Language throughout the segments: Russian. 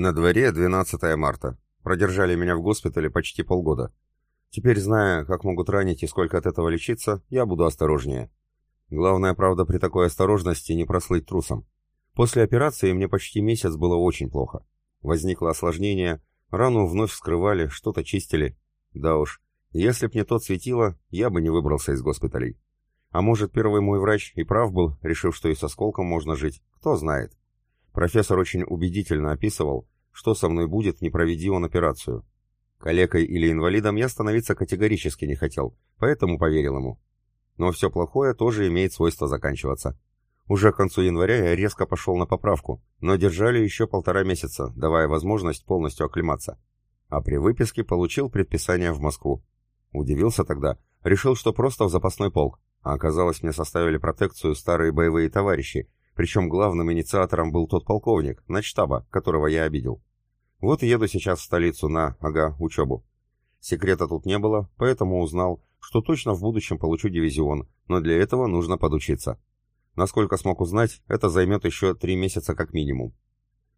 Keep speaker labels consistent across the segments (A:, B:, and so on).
A: На дворе 12 марта. Продержали меня в госпитале почти полгода. Теперь, зная, как могут ранить и сколько от этого лечиться, я буду осторожнее. Главное, правда, при такой осторожности не прослыть трусом. После операции мне почти месяц было очень плохо. Возникло осложнение, рану вновь вскрывали, что-то чистили. Да уж, если б не тот светило, я бы не выбрался из госпиталей. А может, первый мой врач и прав был, решив, что и со сколком можно жить, кто знает. Профессор очень убедительно описывал, что со мной будет, не проведи он операцию. Калекой или инвалидом я становиться категорически не хотел, поэтому поверил ему. Но все плохое тоже имеет свойство заканчиваться. Уже к концу января я резко пошел на поправку, но держали еще полтора месяца, давая возможность полностью оклематься. А при выписке получил предписание в Москву. Удивился тогда, решил, что просто в запасной полк, а оказалось, мне составили протекцию старые боевые товарищи, причем главным инициатором был тот полковник, начтаба, которого я обидел. Вот еду сейчас в столицу на, ага, учебу. Секрета тут не было, поэтому узнал, что точно в будущем получу дивизион, но для этого нужно подучиться. Насколько смог узнать, это займет еще три месяца как минимум.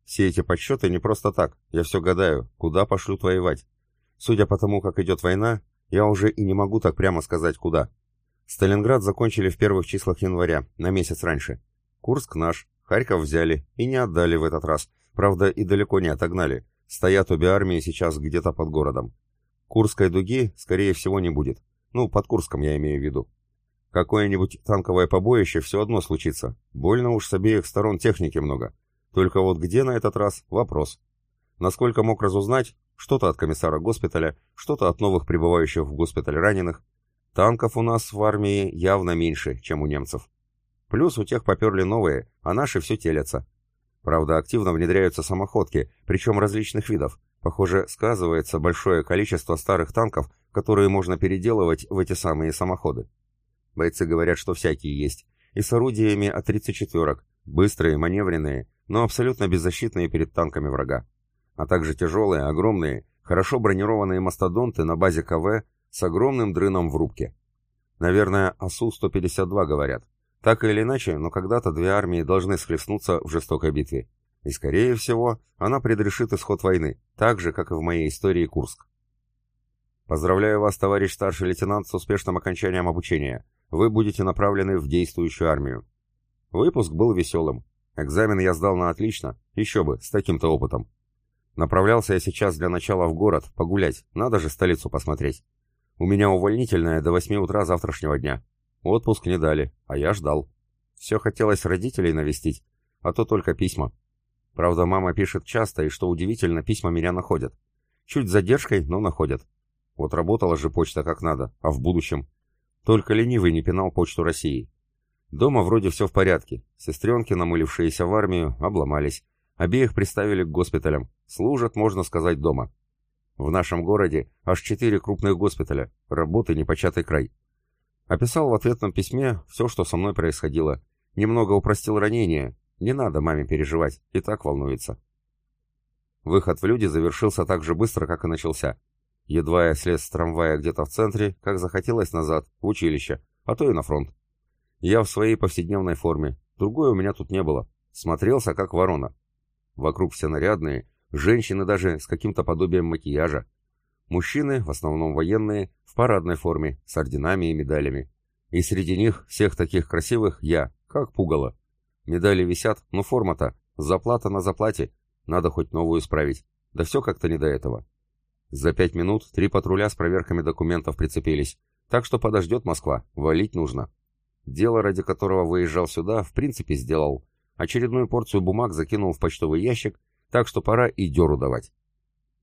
A: Все эти подсчеты не просто так, я все гадаю, куда пошлют воевать. Судя по тому, как идет война, я уже и не могу так прямо сказать, куда. Сталинград закончили в первых числах января, на месяц раньше. Курск наш, Харьков взяли и не отдали в этот раз. Правда, и далеко не отогнали. Стоят обе армии сейчас где-то под городом. Курской дуги, скорее всего, не будет. Ну, под Курском я имею в виду. Какое-нибудь танковое побоище все одно случится. Больно уж с обеих сторон техники много. Только вот где на этот раз – вопрос. Насколько мог разузнать, что-то от комиссара госпиталя, что-то от новых прибывающих в госпиталь раненых. Танков у нас в армии явно меньше, чем у немцев. Плюс у тех поперли новые, а наши все телятся. Правда, активно внедряются самоходки, причем различных видов. Похоже, сказывается большое количество старых танков, которые можно переделывать в эти самые самоходы. Бойцы говорят, что всякие есть. И с орудиями от 34-ок, быстрые, маневренные, но абсолютно беззащитные перед танками врага. А также тяжелые, огромные, хорошо бронированные мастодонты на базе КВ с огромным дрыном в рубке. Наверное, АСУ-152 говорят. Так или иначе, но когда-то две армии должны схлестнуться в жестокой битве. И, скорее всего, она предрешит исход войны, так же, как и в моей истории Курск. Поздравляю вас, товарищ старший лейтенант, с успешным окончанием обучения. Вы будете направлены в действующую армию. Выпуск был веселым. Экзамен я сдал на отлично, еще бы, с таким-то опытом. Направлялся я сейчас для начала в город, погулять, надо же столицу посмотреть. У меня увольнительная до 8 утра завтрашнего дня. Отпуск не дали, а я ждал. Все хотелось родителей навестить, а то только письма. Правда, мама пишет часто, и что удивительно, письма меня находят. Чуть задержкой, но находят. Вот работала же почта как надо, а в будущем? Только ленивый не пинал почту России. Дома вроде все в порядке. Сестренки, намылившиеся в армию, обломались. Обеих приставили к госпиталям. Служат, можно сказать, дома. В нашем городе аж четыре крупных госпиталя. Работы непочатый край. Описал в ответном письме все, что со мной происходило. Немного упростил ранение. Не надо маме переживать, и так волнуется. Выход в люди завершился так же быстро, как и начался. Едва я слез с трамвая где-то в центре, как захотелось назад, в училище, а то и на фронт. Я в своей повседневной форме, другой у меня тут не было. Смотрелся, как ворона. Вокруг все нарядные, женщины даже с каким-то подобием макияжа. Мужчины, в основном военные, в парадной форме, с орденами и медалями. И среди них, всех таких красивых, я, как пугало. Медали висят, но форма-то, заплата на заплате, надо хоть новую справить. Да все как-то не до этого. За пять минут три патруля с проверками документов прицепились, так что подождет Москва, валить нужно. Дело, ради которого выезжал сюда, в принципе сделал. Очередную порцию бумаг закинул в почтовый ящик, так что пора и дёру давать.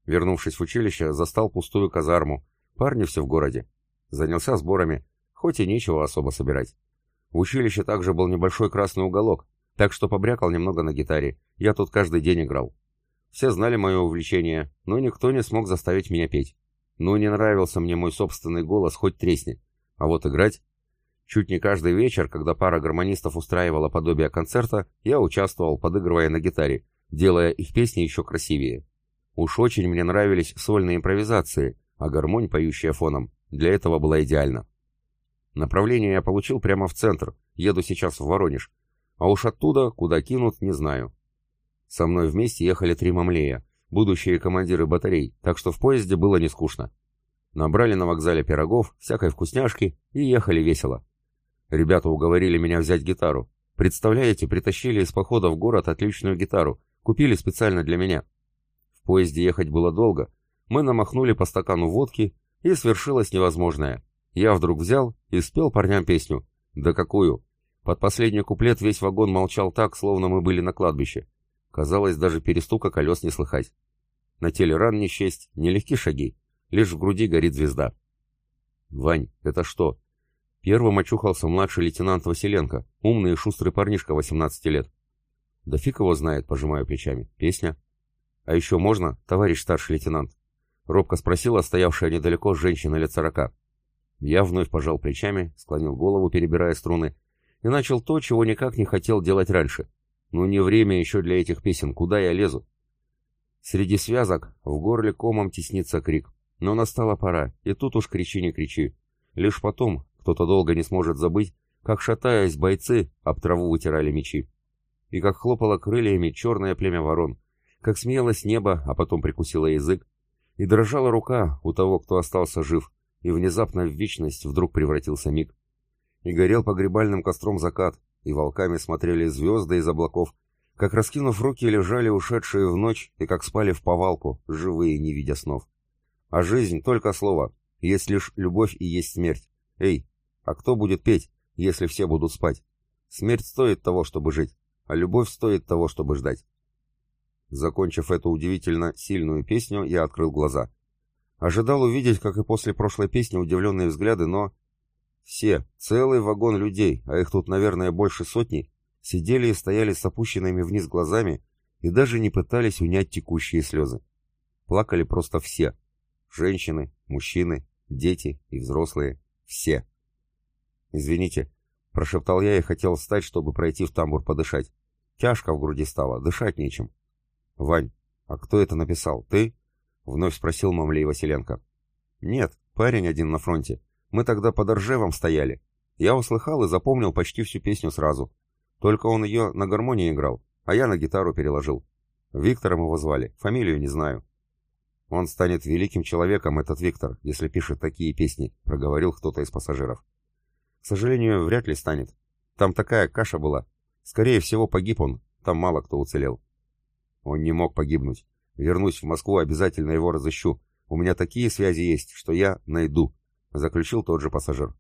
A: Вернувшись в училище, застал пустую казарму. Парни все в городе. Занялся сборами, хоть и нечего особо собирать. В училище также был небольшой красный уголок, так что побрякал немного на гитаре. Я тут каждый день играл. Все знали мое увлечение, но никто не смог заставить меня петь. Ну, не нравился мне мой собственный голос, хоть тресни. А вот играть... Чуть не каждый вечер, когда пара гармонистов устраивала подобие концерта, я участвовал, подыгрывая на гитаре, делая их песни еще красивее. Уж очень мне нравились сольные импровизации, а гармонь, поющая фоном, для этого была идеальна. Направление я получил прямо в центр, еду сейчас в Воронеж, а уж оттуда, куда кинут, не знаю. Со мной вместе ехали три мамлея, будущие командиры батарей, так что в поезде было не скучно. Набрали на вокзале пирогов, всякой вкусняшки и ехали весело. Ребята уговорили меня взять гитару. Представляете, притащили из похода в город отличную гитару, купили специально для меня. Поезде ехать было долго, мы намахнули по стакану водки, и свершилось невозможное. Я вдруг взял и спел парням песню. Да какую! Под последний куплет весь вагон молчал так, словно мы были на кладбище. Казалось, даже перестука колес не слыхать. На теле ран не счесть, нелегки шаги. Лишь в груди горит звезда. «Вань, это что?» Первым очухался младший лейтенант Василенко, умный и шустрый парнишка 18 лет. «Да фиг его знает», — пожимаю плечами. «Песня?» «А еще можно, товарищ старший лейтенант?» Робко спросила стоявшая недалеко женщина лет сорока. Я вновь пожал плечами, склонил голову, перебирая струны, и начал то, чего никак не хотел делать раньше. Ну не время еще для этих песен, куда я лезу? Среди связок в горле комом теснится крик. Но настала пора, и тут уж кричи не кричи. Лишь потом кто-то долго не сможет забыть, как, шатаясь, бойцы об траву вытирали мечи. И как хлопало крыльями черное племя ворон, как смеялось небо, а потом прикусило язык, и дрожала рука у того, кто остался жив, и внезапно в вечность вдруг превратился миг. И горел погребальным костром закат, и волками смотрели звезды из облаков, как, раскинув руки, лежали ушедшие в ночь, и как спали в повалку, живые, не видя снов. А жизнь — только слово, есть лишь любовь и есть смерть. Эй, а кто будет петь, если все будут спать? Смерть стоит того, чтобы жить, а любовь стоит того, чтобы ждать. Закончив эту удивительно сильную песню, я открыл глаза. Ожидал увидеть, как и после прошлой песни, удивленные взгляды, но... Все, целый вагон людей, а их тут, наверное, больше сотни, сидели и стояли с опущенными вниз глазами и даже не пытались унять текущие слезы. Плакали просто все. Женщины, мужчины, дети и взрослые. Все. «Извините», — прошептал я и хотел встать, чтобы пройти в тамбур подышать. Тяжко в груди стало, дышать нечем. «Вань, а кто это написал? Ты?» — вновь спросил Мамлей Василенко. «Нет, парень один на фронте. Мы тогда под Ржевом стояли. Я услыхал и запомнил почти всю песню сразу. Только он ее на гармонии играл, а я на гитару переложил. Виктором его звали, фамилию не знаю». «Он станет великим человеком, этот Виктор, если пишет такие песни», — проговорил кто-то из пассажиров. «К сожалению, вряд ли станет. Там такая каша была. Скорее всего, погиб он, там мало кто уцелел». Он не мог погибнуть. Вернусь в Москву, обязательно его разыщу. У меня такие связи есть, что я найду», — заключил тот же пассажир.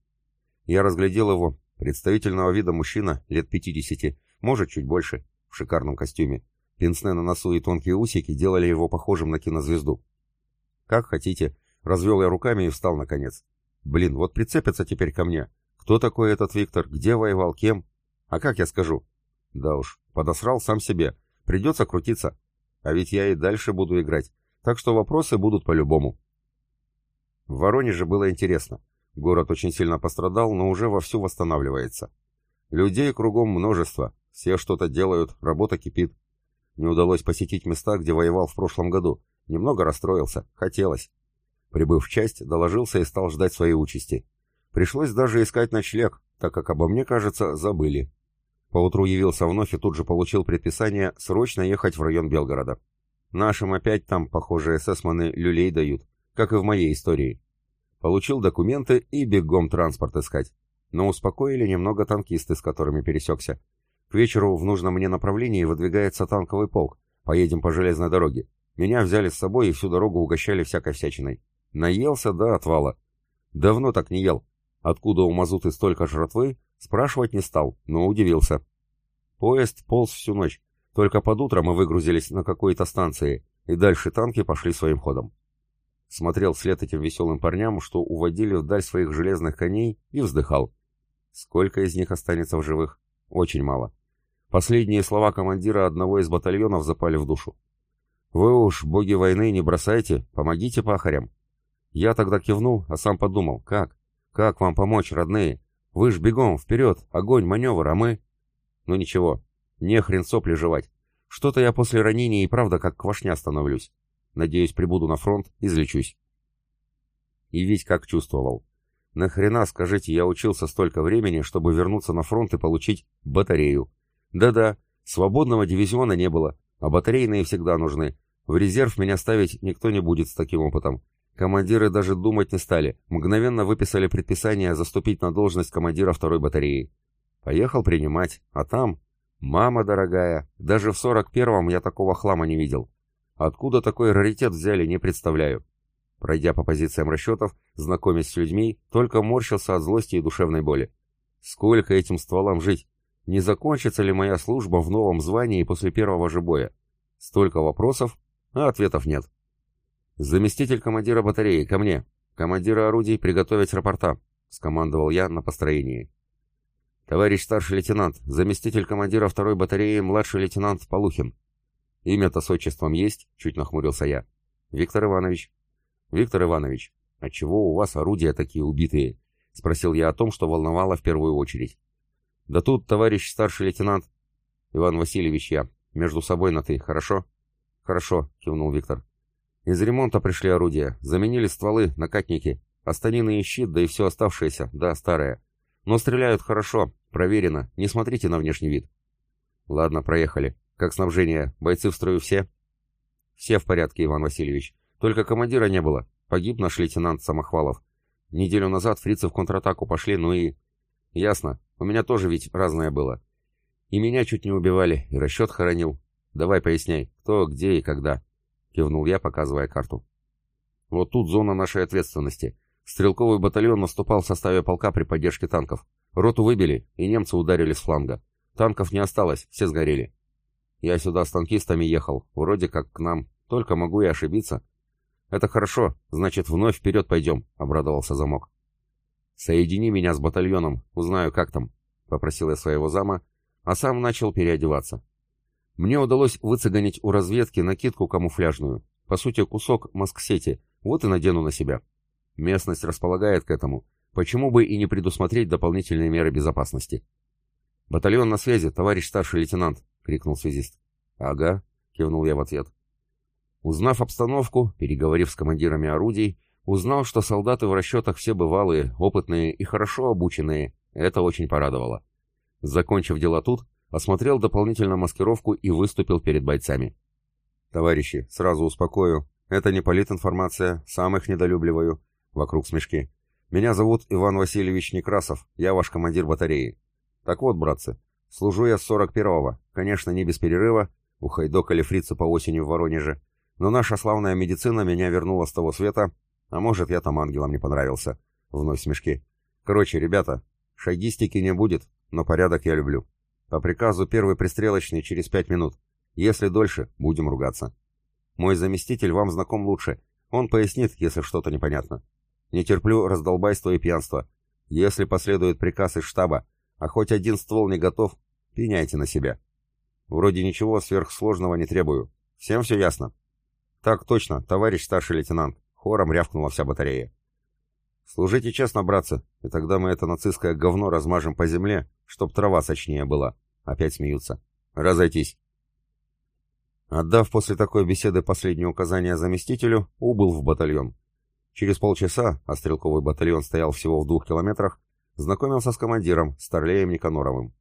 A: Я разглядел его. Представительного вида мужчина, лет пятидесяти, может, чуть больше, в шикарном костюме. Пенсне на носу и тонкие усики делали его похожим на кинозвезду. «Как хотите», — развел я руками и встал наконец. «Блин, вот прицепятся теперь ко мне. Кто такой этот Виктор? Где воевал? Кем? А как я скажу?» «Да уж, подосрал сам себе. Придется крутиться. А ведь я и дальше буду играть, так что вопросы будут по-любому. В Воронеже было интересно. Город очень сильно пострадал, но уже вовсю восстанавливается. Людей кругом множество, все что-то делают, работа кипит. Не удалось посетить места, где воевал в прошлом году. Немного расстроился, хотелось. Прибыв в часть, доложился и стал ждать своей участи. Пришлось даже искать ночлег, так как обо мне, кажется, забыли. Поутру явился вновь и тут же получил предписание срочно ехать в район Белгорода. Нашим опять там, похоже, эсэсманы люлей дают, как и в моей истории. Получил документы и бегом транспорт искать. Но успокоили немного танкисты, с которыми пересекся. К вечеру в нужном мне направлении выдвигается танковый полк. Поедем по железной дороге. Меня взяли с собой и всю дорогу угощали всякой всячиной. Наелся до отвала. Давно так не ел. Откуда у мазуты столько жратвы, Спрашивать не стал, но удивился. Поезд полз всю ночь. Только под утро мы выгрузились на какой-то станции, и дальше танки пошли своим ходом. Смотрел вслед этим веселым парням, что уводили вдаль своих железных коней, и вздыхал. Сколько из них останется в живых? Очень мало. Последние слова командира одного из батальонов запали в душу. «Вы уж, боги войны, не бросайте, помогите пахарям». Я тогда кивнул, а сам подумал, как? Как вам помочь, родные? Вы ж бегом, вперед, огонь, маневр, а мы... Ну ничего, не хрен сопли жевать. Что-то я после ранения и правда как квашня становлюсь. Надеюсь, прибуду на фронт, излечусь. И ведь как чувствовал. Нахрена, скажите, я учился столько времени, чтобы вернуться на фронт и получить батарею. Да-да, свободного дивизиона не было. А батарейные всегда нужны. В резерв меня ставить никто не будет с таким опытом. Командиры даже думать не стали, мгновенно выписали предписание заступить на должность командира второй батареи. Поехал принимать, а там... Мама дорогая, даже в 41-м я такого хлама не видел. Откуда такой раритет взяли, не представляю. Пройдя по позициям расчетов, знакомясь с людьми, только морщился от злости и душевной боли. Сколько этим стволам жить? Не закончится ли моя служба в новом звании после первого же боя? Столько вопросов, а ответов нет. «Заместитель командира батареи, ко мне! Командира орудий приготовить рапорта!» — скомандовал я на построении. «Товарищ старший лейтенант, заместитель командира второй батареи, младший лейтенант Полухин». «Имя-то с отчеством есть?» — чуть нахмурился я. «Виктор Иванович». «Виктор Иванович, отчего у вас орудия такие убитые?» — спросил я о том, что волновало в первую очередь. «Да тут, товарищ старший лейтенант...» «Иван Васильевич, я. Между собой на «ты», хорошо?» «Хорошо», — кивнул Виктор. Из ремонта пришли орудия, заменили стволы, накатники, останины и щит, да и все оставшееся, да, старое. Но стреляют хорошо, проверено, не смотрите на внешний вид. Ладно, проехали. Как снабжение, бойцы в строю все? Все в порядке, Иван Васильевич. Только командира не было. Погиб наш лейтенант Самохвалов. Неделю назад фрицы в контратаку пошли, ну и... Ясно, у меня тоже ведь разное было. И меня чуть не убивали, и расчет хоронил. Давай поясняй, кто, где и когда кивнул я, показывая карту. Вот тут зона нашей ответственности. Стрелковый батальон наступал в составе полка при поддержке танков. Роту выбили, и немцы ударили с фланга. Танков не осталось, все сгорели. Я сюда с танкистами ехал, вроде как к нам, только могу и ошибиться. Это хорошо, значит, вновь вперед пойдем, обрадовался замок. Соедини меня с батальоном, узнаю, как там, попросил я своего зама, а сам начал переодеваться. Мне удалось выцегонить у разведки накидку камуфляжную, по сути кусок маск-сети, вот и надену на себя. Местность располагает к этому, почему бы и не предусмотреть дополнительные меры безопасности. «Батальон на связи, товарищ старший лейтенант!» — крикнул связист. «Ага», — кивнул я в ответ. Узнав обстановку, переговорив с командирами орудий, узнал, что солдаты в расчетах все бывалые, опытные и хорошо обученные. Это очень порадовало. Закончив дела тут, осмотрел дополнительно маскировку и выступил перед бойцами. «Товарищи, сразу успокою. Это не политинформация, сам их недолюбливаю». Вокруг смешки. «Меня зовут Иван Васильевич Некрасов, я ваш командир батареи. Так вот, братцы, служу я с 41-го, конечно, не без перерыва, ухайдокали фрицы по осени в Воронеже, но наша славная медицина меня вернула с того света, а может, я там ангелам не понравился». Вновь смешки. «Короче, ребята, шагистики не будет, но порядок я люблю». По приказу первый пристрелочный через пять минут. Если дольше, будем ругаться. Мой заместитель вам знаком лучше. Он пояснит, если что-то непонятно. Не терплю раздолбайство и пьянство. Если последует приказ из штаба, а хоть один ствол не готов, пеняйте на себя. Вроде ничего сверхсложного не требую. Всем все ясно? Так точно, товарищ старший лейтенант. Хором рявкнула вся батарея. Служите честно, братцы, и тогда мы это нацистское говно размажем по земле, чтоб трава сочнее была. Опять смеются. Разойтись. Отдав после такой беседы последнее указание заместителю, убыл в батальон. Через полчаса, а стрелковый батальон стоял всего в двух километрах, знакомился с командиром, Старлеем Никаноровым.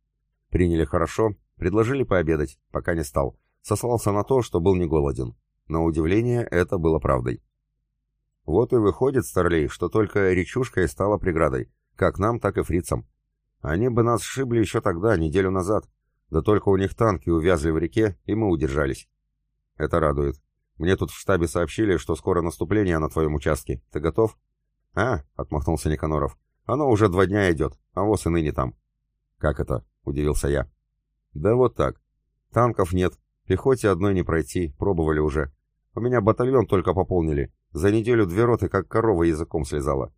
A: Приняли хорошо, предложили пообедать, пока не стал. Сослался на то, что был не голоден. На удивление, это было правдой. Вот и выходит, Старлей, что только речушка и стала преградой, как нам, так и фрицам. Они бы нас сшибли еще тогда, неделю назад. Да только у них танки увязли в реке, и мы удержались. Это радует. Мне тут в штабе сообщили, что скоро наступление на твоем участке. Ты готов? А, отмахнулся Никаноров. Оно уже два дня идет, а воз и ныне там. Как это? Удивился я. Да вот так. Танков нет, пехоте одной не пройти, пробовали уже. У меня батальон только пополнили. За неделю две роты как корова языком слезала.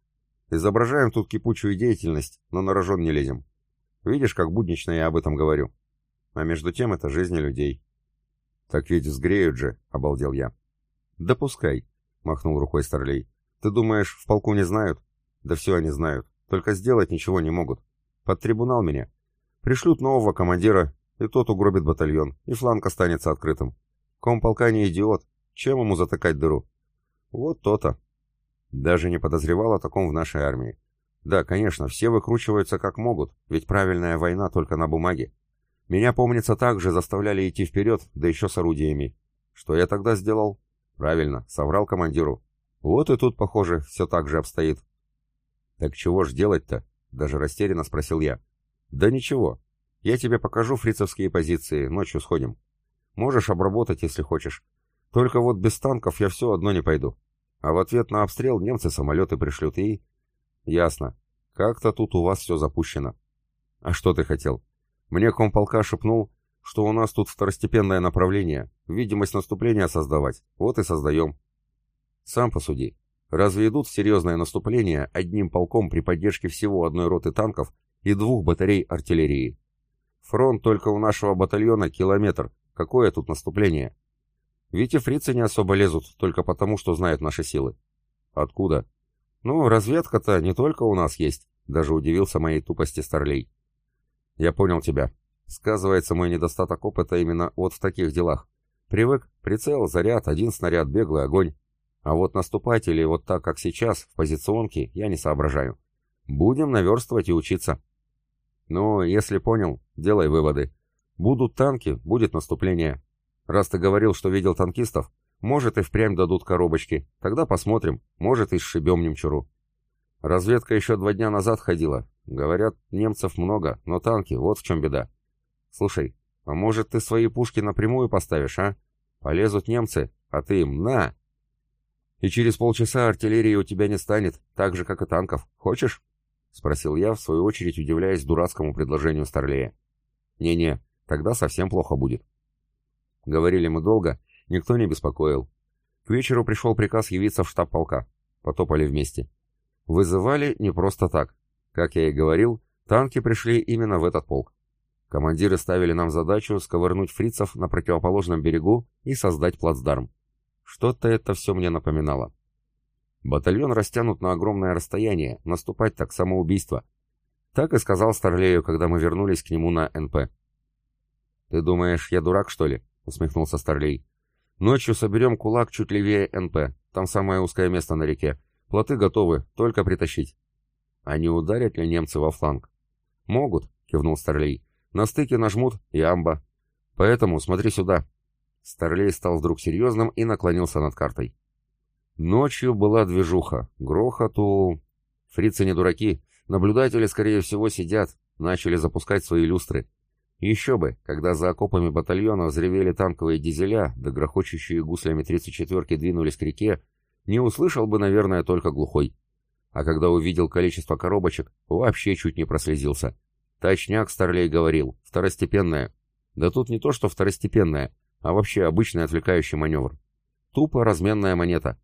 A: Изображаем тут кипучую деятельность, но на рожон не лезем. Видишь, как буднично я об этом говорю. А между тем это жизни людей. Так ведь сгреют же, обалдел я. Да пускай, махнул рукой Старлей. Ты думаешь, в полку не знают? Да все они знают, только сделать ничего не могут. Под трибунал меня. Пришлют нового командира, и тот угробит батальон, и фланг останется открытым. Комполка не идиот, чем ему затыкать дыру? Вот то-то. Даже не подозревал о таком в нашей армии. Да, конечно, все выкручиваются как могут, ведь правильная война только на бумаге. Меня, помнится, также заставляли идти вперед, да еще с орудиями. Что я тогда сделал? Правильно, соврал командиру. Вот и тут, похоже, все так же обстоит. Так чего ж делать-то? Даже растерянно спросил я. Да ничего. Я тебе покажу фрицевские позиции, ночью сходим. Можешь обработать, если хочешь. Только вот без танков я все одно не пойду. А в ответ на обстрел немцы самолеты пришлют и... Ясно. Как-то тут у вас все запущено. А что ты хотел? Мне комполка шепнул, что у нас тут второстепенное направление, видимость наступления создавать. Вот и создаем. Сам посуди. Разве идут в серьезное наступление одним полком при поддержке всего одной роты танков и двух батарей артиллерии? Фронт только у нашего батальона километр. Какое тут наступление? Ведь и фрицы не особо лезут, только потому, что знают наши силы. Откуда? Ну, разведка-то не только у нас есть, даже удивился моей тупости Старлей. Я понял тебя. Сказывается мой недостаток опыта именно вот в таких делах. Привык, прицел, заряд, один снаряд, беглый огонь. А вот наступать или вот так, как сейчас, в позиционке, я не соображаю. Будем наверстывать и учиться. Ну, если понял, делай выводы. Будут танки, будет наступление. Раз ты говорил, что видел танкистов, может и впрямь дадут коробочки. Тогда посмотрим, может и сшибем немчуру. Разведка еще два дня назад ходила. Говорят, немцев много, но танки, вот в чем беда. Слушай, а может ты свои пушки напрямую поставишь, а? Полезут немцы, а ты им «на!» И через полчаса артиллерии у тебя не станет, так же, как и танков. Хочешь? Спросил я, в свою очередь удивляясь дурацкому предложению Старлея. Не-не, тогда совсем плохо будет. Говорили мы долго, никто не беспокоил. К вечеру пришел приказ явиться в штаб полка. Потопали вместе. Вызывали не просто так. Как я и говорил, танки пришли именно в этот полк. Командиры ставили нам задачу сковырнуть фрицев на противоположном берегу и создать плацдарм. Что-то это все мне напоминало. Батальон растянут на огромное расстояние, наступать так самоубийство. Так и сказал Старлею, когда мы вернулись к нему на НП. «Ты думаешь, я дурак, что ли?» Усмехнулся Старлей. «Ночью соберем кулак чуть левее НП. Там самое узкое место на реке. Плоты готовы, только притащить». «А не ударят ли немцы во фланг?» «Могут», — кивнул Старлей. «На стыке нажмут и амба. Поэтому смотри сюда». Старлей стал вдруг серьезным и наклонился над картой. Ночью была движуха, грохоту... Фрицы не дураки, наблюдатели, скорее всего, сидят, начали запускать свои люстры. Еще бы, когда за окопами батальона взревели танковые дизеля, да грохочущие гуслями 34-ки двинулись к реке, не услышал бы, наверное, только глухой. А когда увидел количество коробочек, вообще чуть не прослезился. Точняк Старлей говорил, второстепенная. Да тут не то, что второстепенная, а вообще обычный отвлекающий маневр. Тупо разменная монета.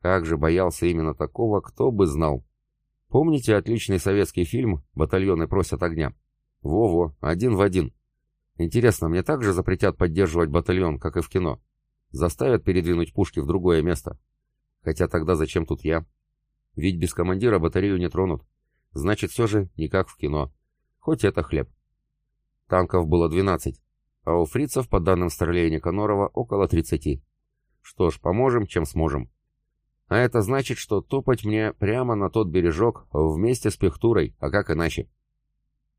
A: Как же боялся именно такого, кто бы знал. Помните отличный советский фильм «Батальоны просят огня»? Во-во, один в один. Интересно, мне также запретят поддерживать батальон, как и в кино? Заставят передвинуть пушки в другое место? Хотя тогда зачем тут я? Ведь без командира батарею не тронут. Значит, все же не как в кино. Хоть это хлеб. Танков было 12, а у фрицев, по данным Старлея Никанорова, около 30. Что ж, поможем, чем сможем. А это значит, что топать мне прямо на тот бережок вместе с Пехтурой, а как иначе?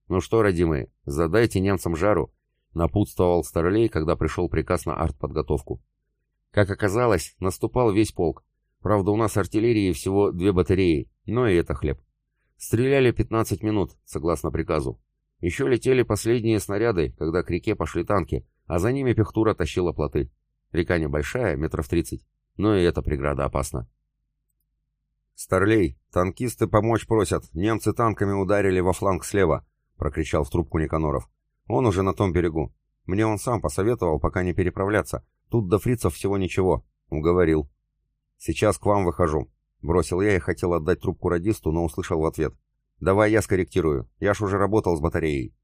A: «Ну что, родимые, задайте немцам жару», — напутствовал Старлей, когда пришел приказ на артподготовку. Как оказалось, наступал весь полк. Правда, у нас артиллерии всего две батареи, но и это хлеб. Стреляли 15 минут, согласно приказу. Еще летели последние снаряды, когда к реке пошли танки, а за ними пехтура тащила плоты. Река небольшая, метров 30, но и эта преграда опасна. «Старлей, танкисты помочь просят, немцы танками ударили во фланг слева», — прокричал в трубку Никаноров. «Он уже на том берегу. Мне он сам посоветовал пока не переправляться. Тут до фрицев всего ничего». Уговорил. «Сейчас к вам выхожу», — бросил я и хотел отдать трубку радисту, но услышал в ответ. «Давай я скорректирую. Я ж уже работал с батареей».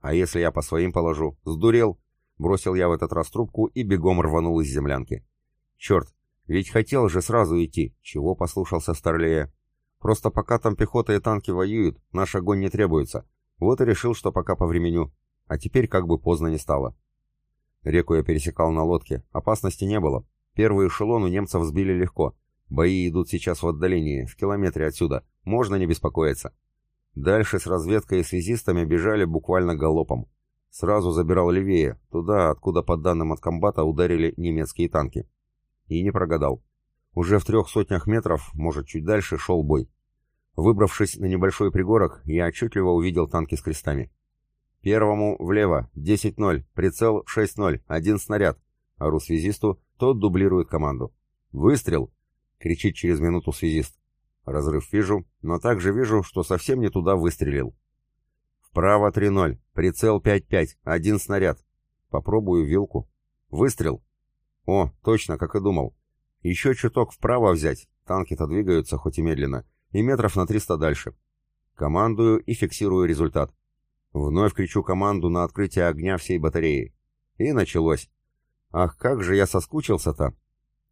A: «А если я по своим положу? Сдурел?» Бросил я в этот раз трубку и бегом рванул из землянки. «Черт, ведь хотел же сразу идти. Чего послушался Старлея? Просто пока там пехота и танки воюют, наш огонь не требуется. Вот и решил, что пока повременю. А теперь как бы поздно не стало. Реку я пересекал на лодке. Опасности не было. Первый эшелон у немцев сбили легко. Бои идут сейчас в отдалении, в километре отсюда. Можно не беспокоиться. Дальше с разведкой и связистами бежали буквально галопом. Сразу забирал левее, туда, откуда, по данным от комбата, ударили немецкие танки. И не прогадал. Уже в трех сотнях метров, может, чуть дальше, шел бой. Выбравшись на небольшой пригорок, я отчетливо увидел танки с крестами. «Первому влево, 10-0, прицел 6-0, один снаряд», — ору связисту, тот дублирует команду. «Выстрел!» — кричит через минуту связист. Разрыв вижу, но также вижу, что совсем не туда выстрелил. Вправо 3-0, прицел 5-5, один снаряд. Попробую вилку. Выстрел. О, точно, как и думал. Еще чуток вправо взять, танки-то двигаются, хоть и медленно, и метров на 300 дальше. Командую и фиксирую результат. Вновь кричу команду на открытие огня всей батареи. И началось. Ах, как же я соскучился-то!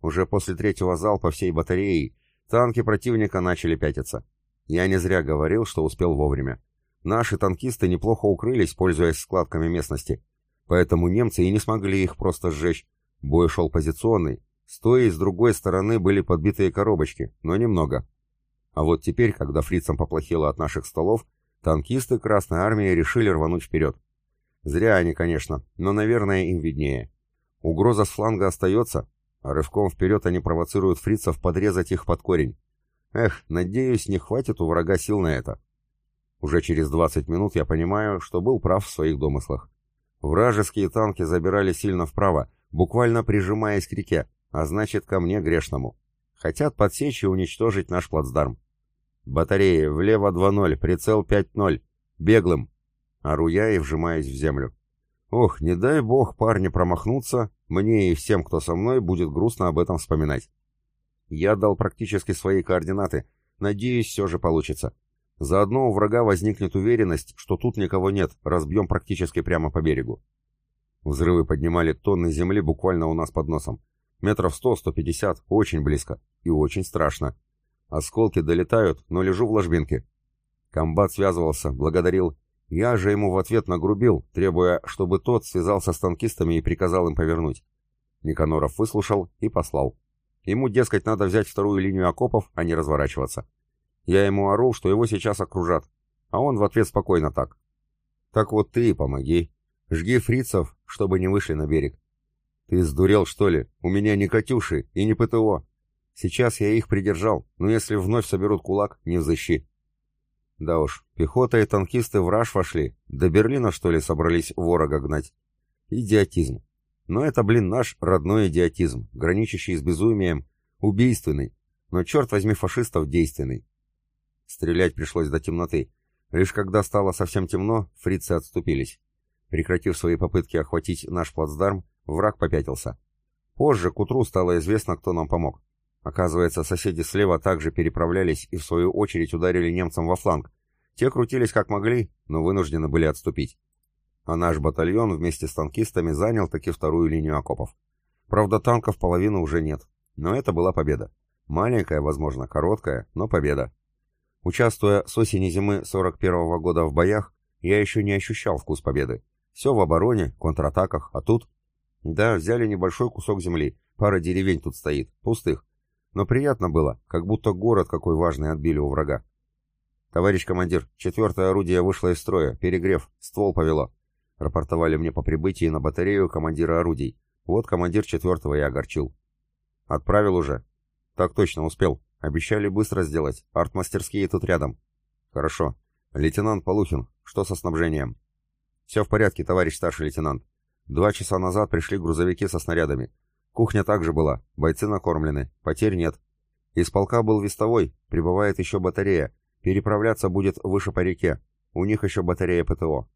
A: Уже после третьего залпа всей батареи танки противника начали пятиться. Я не зря говорил, что успел вовремя. Наши танкисты неплохо укрылись, пользуясь складками местности. Поэтому немцы и не смогли их просто сжечь. Бой шел позиционный. С той и с другой стороны были подбитые коробочки, но немного. А вот теперь, когда фрицам поплохело от наших столов, танкисты Красной Армии решили рвануть вперед. Зря они, конечно, но, наверное, им виднее. Угроза с фланга остается, а рывком вперед они провоцируют фрицев подрезать их под корень. Эх, надеюсь, не хватит у врага сил на это. Уже через 20 минут я понимаю, что был прав в своих домыслах. Вражеские танки забирали сильно вправо, буквально прижимаясь к реке, а значит, ко мне грешному. Хотят подсечь и уничтожить наш плацдарм. Батареи, влево 2-0, прицел 5-0. Беглым. Ору я и вжимаюсь в землю. Ох, не дай бог парни промахнуться, мне и всем, кто со мной, будет грустно об этом вспоминать. Я дал практически свои координаты, надеюсь, все же получится. Заодно у врага возникнет уверенность, что тут никого нет, разбьем практически прямо по берегу. Взрывы поднимали тонны земли буквально у нас под носом. Метров сто-сто пятьдесят, очень близко и очень страшно. Осколки долетают, но лежу в ложбинке. Комбат связывался, благодарил, я же ему в ответ нагрубил, требуя, чтобы тот связался с танкистами и приказал им повернуть. Никаноров выслушал и послал. Ему, дескать, надо взять вторую линию окопов, а не разворачиваться. Я ему ору, что его сейчас окружат, а он в ответ спокойно так. Так вот ты помоги. Жги фрицев, чтобы не вышли на берег. Ты сдурел, что ли? У меня ни Катюши и ни ПТО. Сейчас я их придержал, но если вновь соберут кулак, не взыщи. Да уж, пехота и танкисты в раж вошли. До Берлина, что ли, собрались ворога гнать? Идиотизм. Но это, блин, наш родной идиотизм, граничащий с безумием, убийственный, но, черт возьми, фашистов действенный. Стрелять пришлось до темноты. Лишь когда стало совсем темно, фрицы отступились. Прекратив свои попытки охватить наш плацдарм, враг попятился. Позже, к утру, стало известно, кто нам помог. Оказывается, соседи слева также переправлялись и в свою очередь ударили немцам во фланг. Те крутились как могли, но вынуждены были отступить. А наш батальон вместе с танкистами занял таки вторую линию окопов. Правда, танков половины уже нет. Но это была победа. Маленькая, возможно, короткая, но победа. Участвуя с осени-зимы 41 -го года в боях, я еще не ощущал вкус победы. Все в обороне, контратаках, а тут... Да, взяли небольшой кусок земли, пара деревень тут стоит, пустых, но приятно было, как будто город какой важный отбили у врага. «Товарищ командир, четвертое орудие вышло из строя, перегрев, ствол повело», — рапортовали мне по прибытии на батарею командира орудий. Вот командир четвертого я огорчил. «Отправил уже?» «Так точно, успел. Обещали быстро сделать. Артмастерские тут рядом». «Хорошо. Лейтенант Полухин, что со снабжением?» «Все в порядке, товарищ старший лейтенант. Два часа назад пришли грузовики со снарядами. Кухня также была, бойцы накормлены, потерь нет. Из полка был вестовой, прибывает еще батарея. Переправляться будет выше по реке. У них еще батарея ПТО.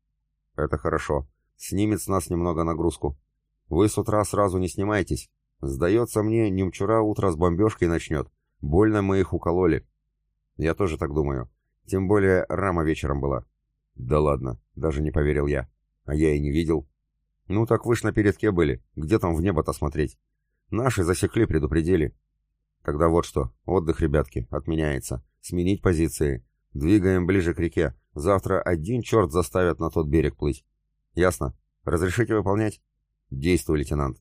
A: Это хорошо. Снимет с нас немного нагрузку. Вы с утра сразу не снимайтесь. Сдается мне, немчура утро с бомбежкой начнет. Больно мы их укололи. Я тоже так думаю. Тем более рама вечером была. Да ладно, даже не поверил я. А я и не видел. Ну так вы ж на передке были. Где там в небо-то смотреть? Наши засекли, предупредили. Тогда вот что, отдых, ребятки, отменяется. Сменить позиции. Двигаем ближе к реке. Завтра один черт заставят на тот берег плыть. Ясно? Разрешите выполнять? Действуй, лейтенант.